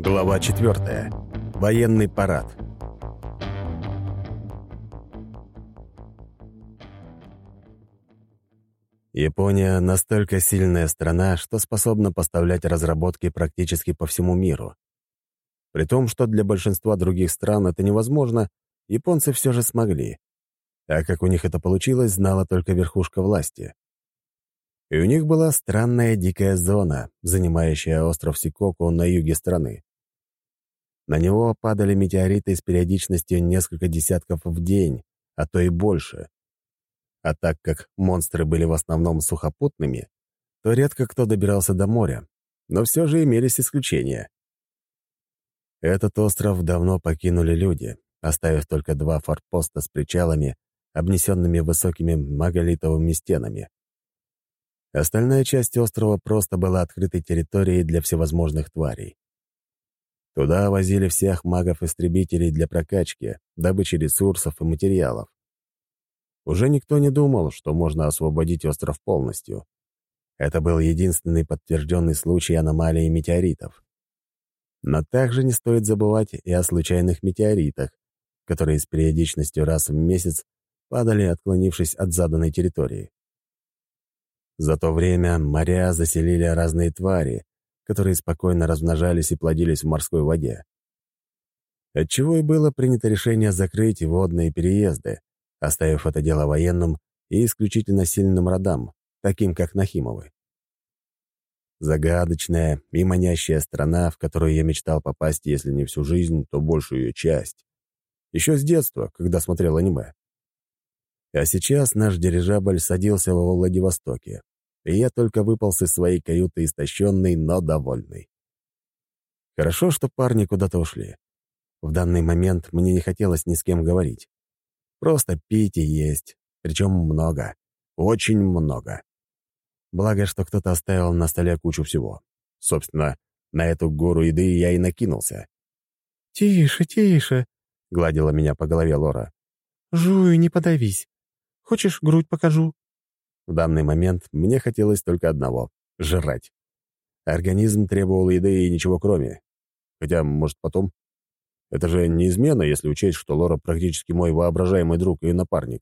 Глава 4. Военный парад. Япония настолько сильная страна, что способна поставлять разработки практически по всему миру. При том, что для большинства других стран это невозможно, японцы все же смогли. А как у них это получилось, знала только верхушка власти. И у них была странная дикая зона, занимающая остров Сикоку на юге страны. На него падали метеориты с периодичностью несколько десятков в день, а то и больше. А так как монстры были в основном сухопутными, то редко кто добирался до моря, но все же имелись исключения. Этот остров давно покинули люди, оставив только два форпоста с причалами, обнесенными высокими маголитовыми стенами. Остальная часть острова просто была открытой территорией для всевозможных тварей. Туда возили всех магов-истребителей для прокачки, добычи ресурсов и материалов. Уже никто не думал, что можно освободить остров полностью. Это был единственный подтвержденный случай аномалии метеоритов. Но также не стоит забывать и о случайных метеоритах, которые с периодичностью раз в месяц падали, отклонившись от заданной территории. За то время моря заселили разные твари, которые спокойно размножались и плодились в морской воде. Отчего и было принято решение закрыть водные переезды, оставив это дело военным и исключительно сильным родам, таким как Нахимовы. Загадочная и манящая страна, в которую я мечтал попасть, если не всю жизнь, то большую ее часть. Еще с детства, когда смотрел аниме. А сейчас наш дирижабль садился во Владивостоке, и я только выполз из своей каюты истощенный, но довольный. Хорошо, что парни куда-то ушли. В данный момент мне не хотелось ни с кем говорить. Просто пить и есть, причем много, очень много. Благо, что кто-то оставил на столе кучу всего. Собственно, на эту гору еды я и накинулся. «Тише, тише», — гладила меня по голове Лора. «Жуй, не подавись. Хочешь, грудь покажу?» В данный момент мне хотелось только одного — жрать. Организм требовал еды и ничего кроме. Хотя, может, потом. Это же неизменно, если учесть, что Лора практически мой воображаемый друг и напарник.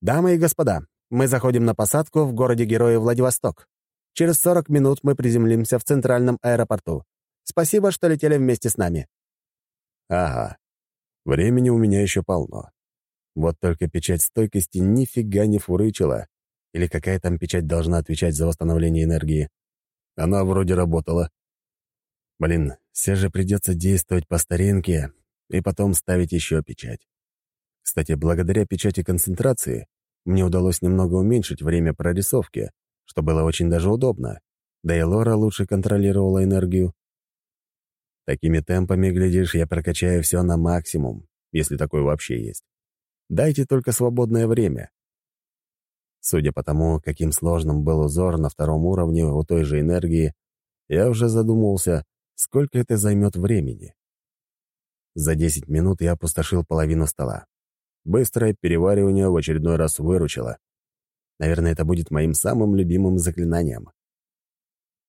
«Дамы и господа, мы заходим на посадку в городе-герое Владивосток. Через 40 минут мы приземлимся в центральном аэропорту. Спасибо, что летели вместе с нами». «Ага. Времени у меня еще полно. Вот только печать стойкости нифига не фурычила. Или какая там печать должна отвечать за восстановление энергии? Она вроде работала. Блин, все же придется действовать по старинке и потом ставить еще печать. Кстати, благодаря печати концентрации мне удалось немного уменьшить время прорисовки, что было очень даже удобно. Да и Лора лучше контролировала энергию. Такими темпами, глядишь, я прокачаю все на максимум, если такое вообще есть. Дайте только свободное время. Судя по тому, каким сложным был узор на втором уровне у той же энергии, я уже задумался, сколько это займет времени. За 10 минут я опустошил половину стола. Быстрое переваривание в очередной раз выручило. Наверное, это будет моим самым любимым заклинанием.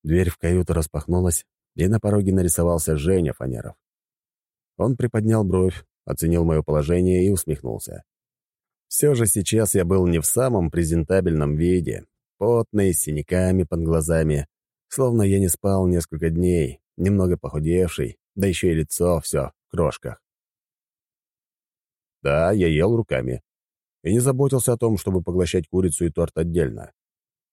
Дверь в каюту распахнулась, и на пороге нарисовался Женя Фанеров. Он приподнял бровь, оценил мое положение и усмехнулся. Все же сейчас я был не в самом презентабельном виде, потный, с синяками под глазами, словно я не спал несколько дней, немного похудевший, да еще и лицо все в крошках. Да, я ел руками. И не заботился о том, чтобы поглощать курицу и торт отдельно.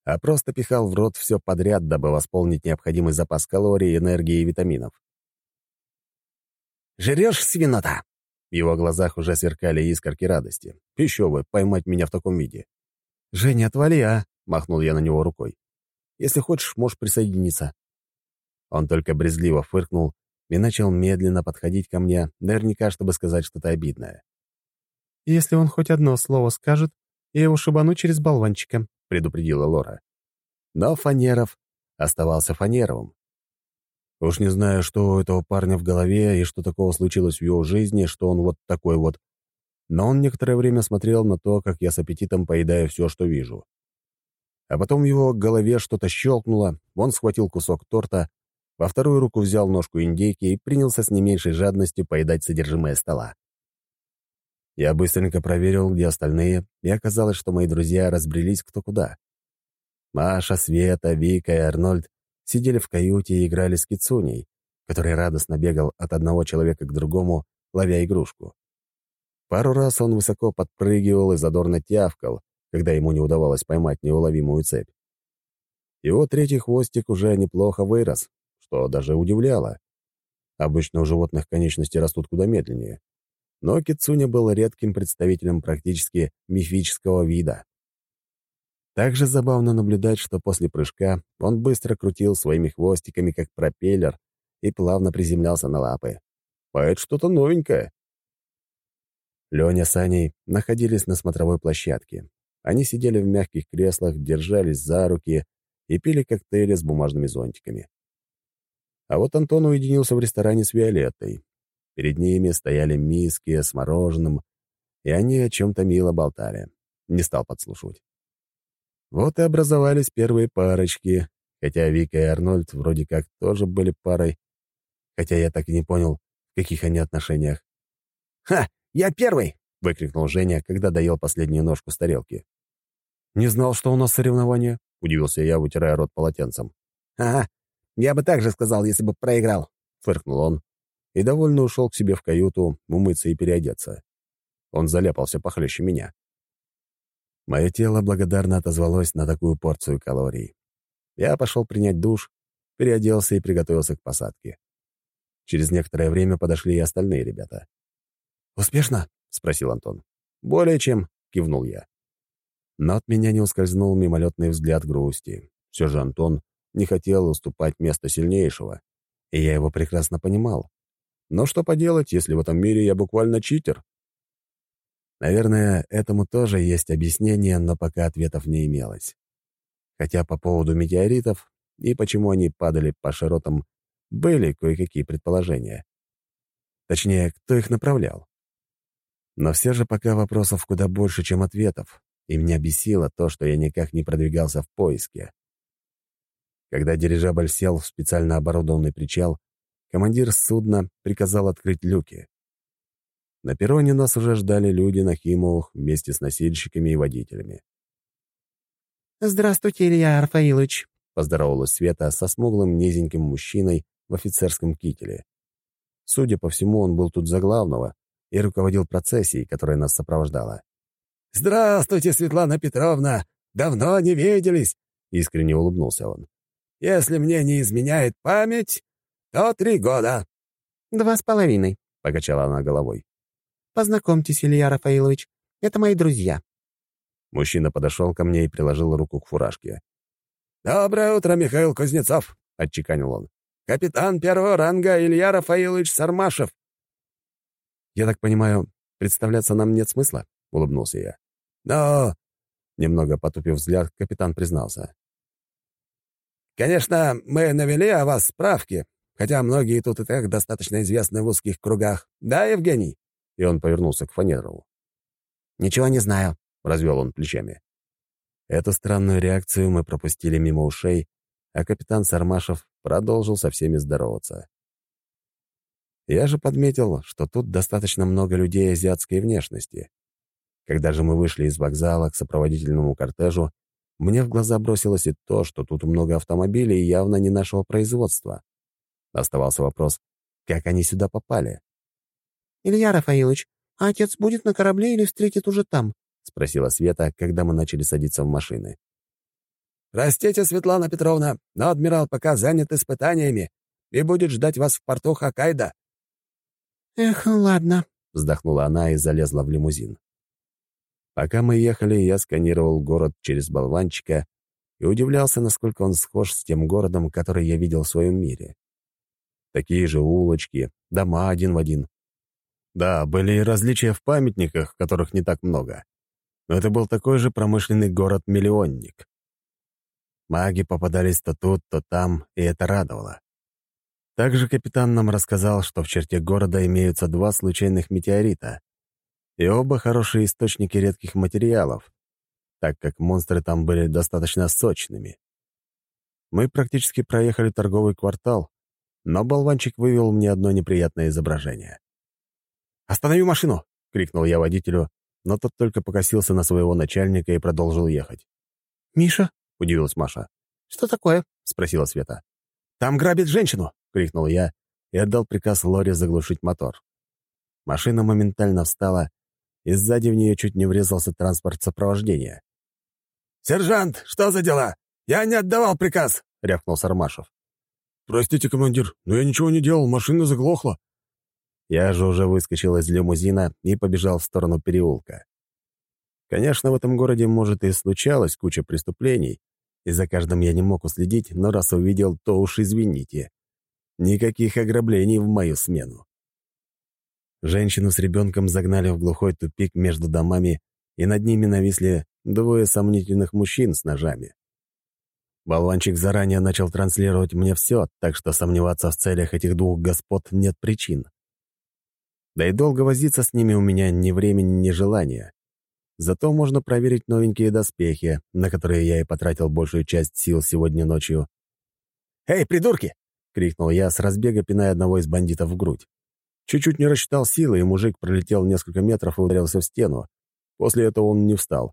А просто пихал в рот все подряд, дабы восполнить необходимый запас калорий, энергии и витаминов. «Жрешь, свинота?» В его глазах уже сверкали искорки радости. Еще бы, поймать меня в таком виде. «Женя, отвали, а!» — махнул я на него рукой. «Если хочешь, можешь присоединиться». Он только брезгливо фыркнул и начал медленно подходить ко мне, наверняка, чтобы сказать что-то обидное. «Если он хоть одно слово скажет, я его шибану через болванчика», — предупредила Лора. Но Фанеров оставался Фанеровым. Уж не знаю, что у этого парня в голове и что такого случилось в его жизни, что он вот такой вот. Но он некоторое время смотрел на то, как я с аппетитом поедаю все, что вижу. А потом в его голове что-то щелкнуло, он схватил кусок торта во вторую руку взял ножку индейки и принялся с не меньшей жадностью поедать содержимое стола. Я быстренько проверил, где остальные, и оказалось, что мои друзья разбрелись кто куда. Маша, Света, Вика и Арнольд сидели в каюте и играли с Кицуней, который радостно бегал от одного человека к другому, ловя игрушку. Пару раз он высоко подпрыгивал и задорно тявкал, когда ему не удавалось поймать неуловимую цепь. Его третий хвостик уже неплохо вырос, что даже удивляло. Обычно у животных конечности растут куда медленнее. Но Кицуня был редким представителем практически мифического вида. Также забавно наблюдать, что после прыжка он быстро крутил своими хвостиками, как пропеллер, и плавно приземлялся на лапы. А это что-то новенькое. Леня с Аней находились на смотровой площадке. Они сидели в мягких креслах, держались за руки и пили коктейли с бумажными зонтиками. А вот Антон уединился в ресторане с Виолеттой. Перед ними стояли миски с мороженым, и они о чем-то мило болтали. Не стал подслушивать. Вот и образовались первые парочки, хотя Вика и Арнольд вроде как тоже были парой, хотя я так и не понял, в каких они отношениях. «Ха! Я первый!» — выкрикнул Женя, когда доел последнюю ножку с тарелки. «Не знал, что у нас соревнования», — удивился я, вытирая рот полотенцем. «Ага, я бы так же сказал, если бы проиграл», — фыркнул он и довольно ушел к себе в каюту умыться и переодеться. Он заляпался похлеще меня. Мое тело благодарно отозвалось на такую порцию калорий. Я пошел принять душ, переоделся и приготовился к посадке. Через некоторое время подошли и остальные ребята. «Успешно?» — спросил Антон. «Более чем», — кивнул я. Но от меня не ускользнул мимолетный взгляд грусти. Все же Антон не хотел уступать место сильнейшего, и я его прекрасно понимал. Но что поделать, если в этом мире я буквально читер? Наверное, этому тоже есть объяснение, но пока ответов не имелось. Хотя по поводу метеоритов и почему они падали по широтам, были кое-какие предположения. Точнее, кто их направлял. Но все же пока вопросов куда больше, чем ответов, и меня бесило то, что я никак не продвигался в поиске. Когда дирижабль сел в специально оборудованный причал, командир судна приказал открыть люки. На перроне нас уже ждали люди на Химовых вместе с носильщиками и водителями. «Здравствуйте, Илья Рафаилович», — поздоровалась Света со смуглым низеньким мужчиной в офицерском кителе. Судя по всему, он был тут за главного и руководил процессией, которая нас сопровождала. «Здравствуйте, Светлана Петровна! Давно не виделись!» — искренне улыбнулся он. «Если мне не изменяет память, то три года». «Два с половиной», — покачала она головой. «Познакомьтесь, Илья Рафаилович, это мои друзья». Мужчина подошел ко мне и приложил руку к фуражке. «Доброе утро, Михаил Кузнецов», — отчеканил он. «Капитан первого ранга Илья Рафаилович Сармашев». «Я так понимаю, представляться нам нет смысла?» — улыбнулся я. «Но...» — немного потупив взгляд, капитан признался. «Конечно, мы навели о вас справки, хотя многие тут и так достаточно известны в узких кругах. Да, Евгений?» И он повернулся к Фанерову. «Ничего не знаю», — развел он плечами. Эту странную реакцию мы пропустили мимо ушей, а капитан Сармашев продолжил со всеми здороваться. Я же подметил, что тут достаточно много людей азиатской внешности. Когда же мы вышли из вокзала к сопроводительному кортежу, мне в глаза бросилось и то, что тут много автомобилей явно не нашего производства. Оставался вопрос, как они сюда попали? «Илья Рафаилович, а отец будет на корабле или встретит уже там?» — спросила Света, когда мы начали садиться в машины. «Простите, Светлана Петровна, но адмирал пока занят испытаниями и будет ждать вас в порту Хоккайдо». «Эх, ладно», — вздохнула она и залезла в лимузин. Пока мы ехали, я сканировал город через болванчика и удивлялся, насколько он схож с тем городом, который я видел в своем мире. Такие же улочки, дома один в один. Да, были и различия в памятниках, которых не так много. Но это был такой же промышленный город-миллионник. Маги попадались то тут, то там, и это радовало. Также капитан нам рассказал, что в черте города имеются два случайных метеорита, и оба хорошие источники редких материалов, так как монстры там были достаточно сочными. Мы практически проехали торговый квартал, но болванчик вывел мне одно неприятное изображение. «Останови машину!» — крикнул я водителю, но тот только покосился на своего начальника и продолжил ехать. «Миша?» — удивилась Маша. «Что такое?» — спросила Света. «Там грабит женщину!» — крикнул я и отдал приказ Лоре заглушить мотор. Машина моментально встала, и сзади в нее чуть не врезался транспорт сопровождения. «Сержант, что за дела? Я не отдавал приказ!» — рявкнул Сармашев. «Простите, командир, но я ничего не делал, машина заглохла». Я же уже выскочил из лимузина и побежал в сторону переулка. Конечно, в этом городе, может, и случалась куча преступлений, и за каждым я не мог уследить, но раз увидел, то уж извините. Никаких ограблений в мою смену. Женщину с ребенком загнали в глухой тупик между домами, и над ними нависли двое сомнительных мужчин с ножами. Болванчик заранее начал транслировать мне все, так что сомневаться в целях этих двух господ нет причин. Да и долго возиться с ними у меня ни времени, ни желания. Зато можно проверить новенькие доспехи, на которые я и потратил большую часть сил сегодня ночью. «Эй, придурки!» — крикнул я, с разбега пиная одного из бандитов в грудь. Чуть-чуть не рассчитал силы, и мужик пролетел несколько метров и ударился в стену. После этого он не встал.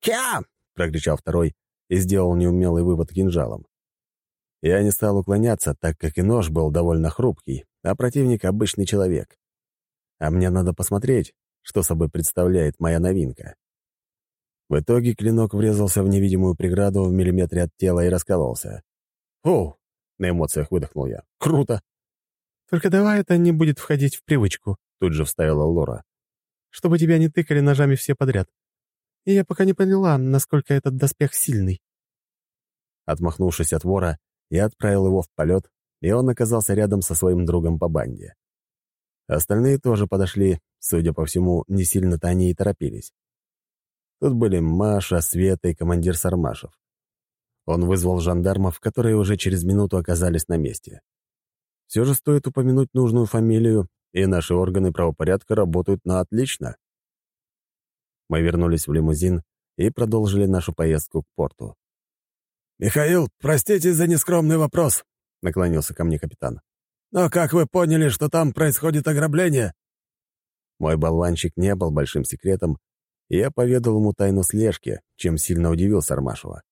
«Кя!» — прокричал второй и сделал неумелый вывод кинжалом. Я не стал уклоняться, так как и нож был довольно хрупкий, а противник — обычный человек. А мне надо посмотреть, что собой представляет моя новинка. В итоге клинок врезался в невидимую преграду в миллиметре от тела и раскололся. «О!» — на эмоциях выдохнул я. «Круто!» «Только давай это не будет входить в привычку», — тут же вставила Лора. «Чтобы тебя не тыкали ножами все подряд. И я пока не поняла, насколько этот доспех сильный». Отмахнувшись от вора, я отправил его в полет, и он оказался рядом со своим другом по банде. Остальные тоже подошли, судя по всему, не сильно-то они и торопились. Тут были Маша, Света и командир Сармашев. Он вызвал жандармов, которые уже через минуту оказались на месте. Все же стоит упомянуть нужную фамилию, и наши органы правопорядка работают на отлично. Мы вернулись в лимузин и продолжили нашу поездку к порту. «Михаил, простите за нескромный вопрос», — наклонился ко мне капитан. «Но как вы поняли, что там происходит ограбление?» Мой болванчик не был большим секретом, и я поведал ему тайну слежки, чем сильно удивил Сармашева.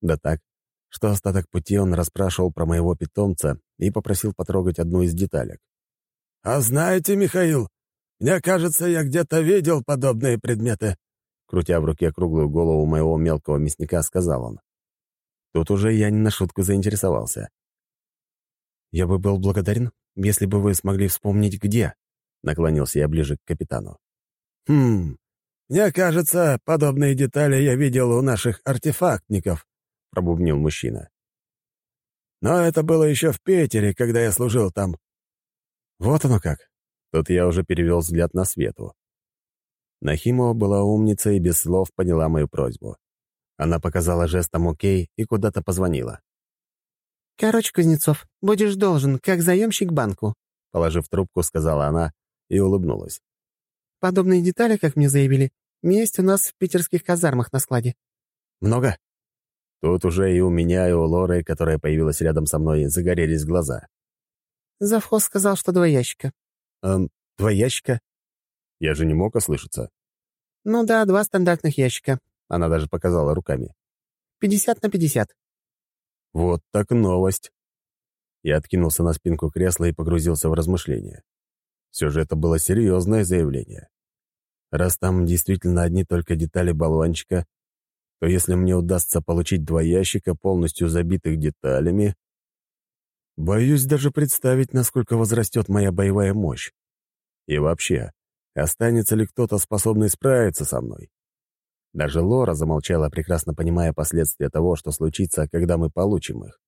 Да так, что остаток пути он расспрашивал про моего питомца и попросил потрогать одну из деталек. «А знаете, Михаил, мне кажется, я где-то видел подобные предметы», крутя в руке круглую голову моего мелкого мясника, сказал он. Тут уже я не на шутку заинтересовался. «Я бы был благодарен, если бы вы смогли вспомнить, где», — наклонился я ближе к капитану. «Хм, мне кажется, подобные детали я видел у наших артефактников», — пробубнил мужчина. «Но это было еще в Питере, когда я служил там». «Вот оно как». Тут я уже перевел взгляд на Свету. Нахимова была умница и без слов поняла мою просьбу. Она показала жестом «Окей» и куда-то позвонила. «Короче, Кузнецов, будешь должен, как заемщик банку», положив трубку, сказала она и улыбнулась. «Подобные детали, как мне заявили, есть у нас в питерских казармах на складе». «Много?» Тут уже и у меня, и у Лоры, которая появилась рядом со мной, загорелись глаза. Завхоз сказал, что два ящика. «Эм, два ящика?» Я же не мог ослышаться. «Ну да, два стандартных ящика». Она даже показала руками. «Пятьдесят на пятьдесят». Вот так новость. Я откинулся на спинку кресла и погрузился в размышления. Все же это было серьезное заявление. Раз там действительно одни только детали болванчика, то если мне удастся получить два ящика, полностью забитых деталями, боюсь даже представить, насколько возрастет моя боевая мощь. И вообще, останется ли кто-то, способный справиться со мной? Даже Лора замолчала, прекрасно понимая последствия того, что случится, когда мы получим их.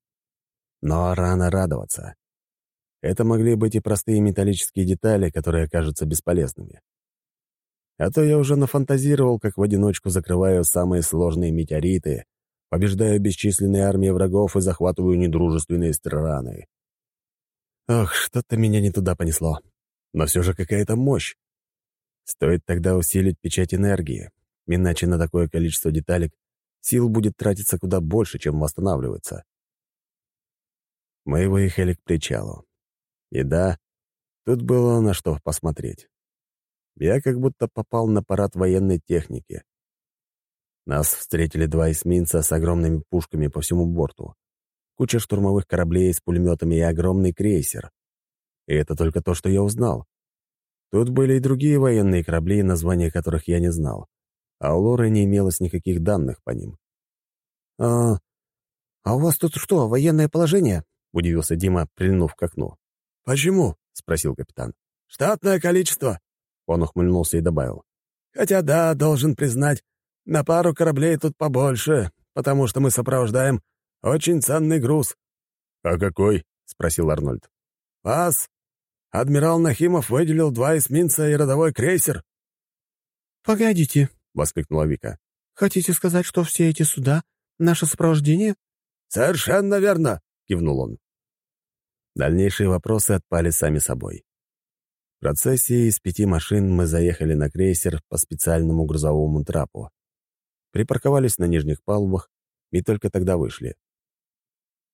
Но рано радоваться. Это могли быть и простые металлические детали, которые окажутся бесполезными. А то я уже нафантазировал, как в одиночку закрываю самые сложные метеориты, побеждаю бесчисленные армии врагов и захватываю недружественные страны. Ох, что-то меня не туда понесло. Но все же какая-то мощь. Стоит тогда усилить печать энергии, иначе на такое количество деталек сил будет тратиться куда больше, чем восстанавливается. Мы выехали к причалу. И да, тут было на что посмотреть. Я как будто попал на парад военной техники. Нас встретили два эсминца с огромными пушками по всему борту, куча штурмовых кораблей с пулеметами и огромный крейсер. И это только то, что я узнал. Тут были и другие военные корабли, названия которых я не знал, а у Лоры не имелось никаких данных по ним. «А, а у вас тут что, военное положение?» — удивился Дима, прильнув к окну. «Почему?» — спросил капитан. «Штатное количество». Он ухмыльнулся и добавил. «Хотя да, должен признать, на пару кораблей тут побольше, потому что мы сопровождаем очень ценный груз». «А какой?» — спросил Арнольд. «Вас. Адмирал Нахимов выделил два эсминца и родовой крейсер». «Погодите», — воскликнула Вика. «Хотите сказать, что все эти суда — наше сопровождение?» «Совершенно верно», — кивнул он. Дальнейшие вопросы отпали сами собой. В процессии из пяти машин мы заехали на крейсер по специальному грузовому трапу. Припарковались на нижних палубах и только тогда вышли.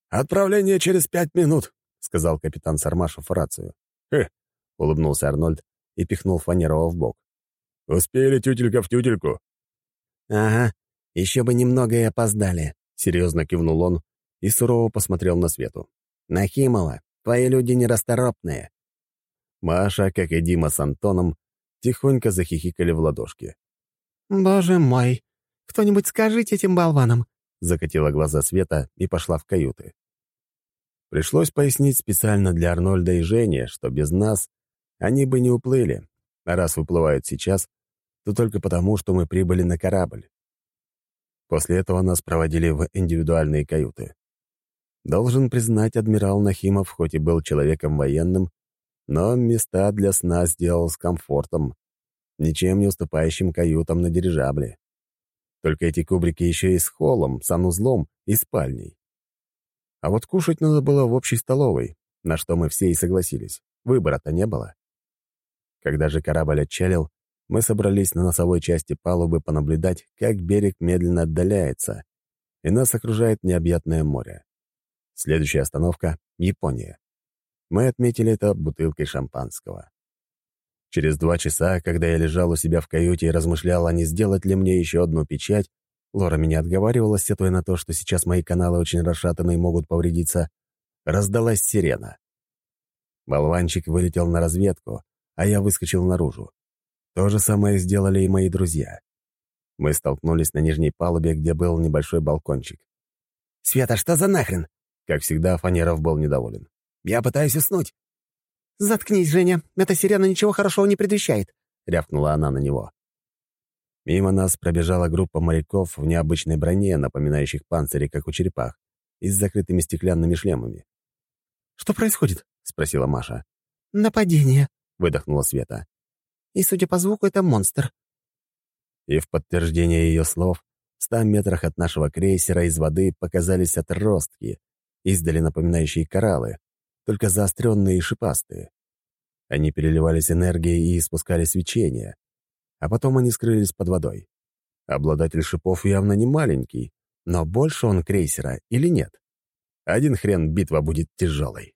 «Отправление через пять минут», — сказал капитан Сармашев в рацию. «Хе!» — улыбнулся Арнольд и пихнул Фанерова в бок. «Успели тютелька в тютельку». «Ага, еще бы немного и опоздали», — серьезно кивнул он и сурово посмотрел на Свету. «Нахимова, твои люди нерасторопные». Маша, как и Дима с Антоном, тихонько захихикали в ладошки. «Боже мой! Кто-нибудь скажите этим болванам!» Закатила глаза Света и пошла в каюты. Пришлось пояснить специально для Арнольда и Жени, что без нас они бы не уплыли, а раз выплывают сейчас, то только потому, что мы прибыли на корабль. После этого нас проводили в индивидуальные каюты. Должен признать, адмирал Нахимов хоть и был человеком военным, но места для сна сделал с комфортом, ничем не уступающим каютам на дирижабле. Только эти кубрики еще и с холлом, санузлом и спальней. А вот кушать надо было в общей столовой, на что мы все и согласились. Выбора-то не было. Когда же корабль отчалил, мы собрались на носовой части палубы понаблюдать, как берег медленно отдаляется, и нас окружает необъятное море. Следующая остановка — Япония. Мы отметили это бутылкой шампанского. Через два часа, когда я лежал у себя в каюте и размышлял, а не сделать ли мне еще одну печать, Лора меня отговаривала, сетуя на то, что сейчас мои каналы очень расшатаны и могут повредиться, раздалась сирена. Болванчик вылетел на разведку, а я выскочил наружу. То же самое сделали и мои друзья. Мы столкнулись на нижней палубе, где был небольшой балкончик. «Света, что за нахрен?» Как всегда, Фанеров был недоволен. «Я пытаюсь уснуть». «Заткнись, Женя, эта сирена ничего хорошего не предвещает», — рявкнула она на него. Мимо нас пробежала группа моряков в необычной броне, напоминающих панцири, как у черепах, и с закрытыми стеклянными шлемами. «Что происходит?» — спросила Маша. «Нападение», — выдохнула Света. «И, судя по звуку, это монстр». И в подтверждение ее слов, в ста метрах от нашего крейсера из воды показались отростки, издали напоминающие кораллы, только заостренные и шипастые. Они переливались энергией и испускали свечение, а потом они скрылись под водой. Обладатель шипов явно не маленький, но больше он крейсера или нет? Один хрен битва будет тяжелой.